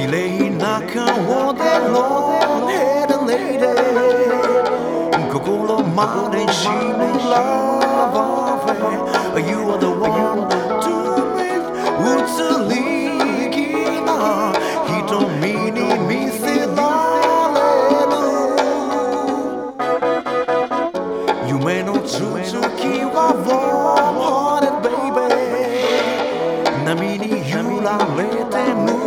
綺麗な顔でローヘルネで心まで死ぬラバーフェ You are the one to make 移り波に揺られて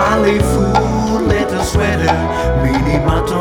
Mali sweater, mini suere, minima to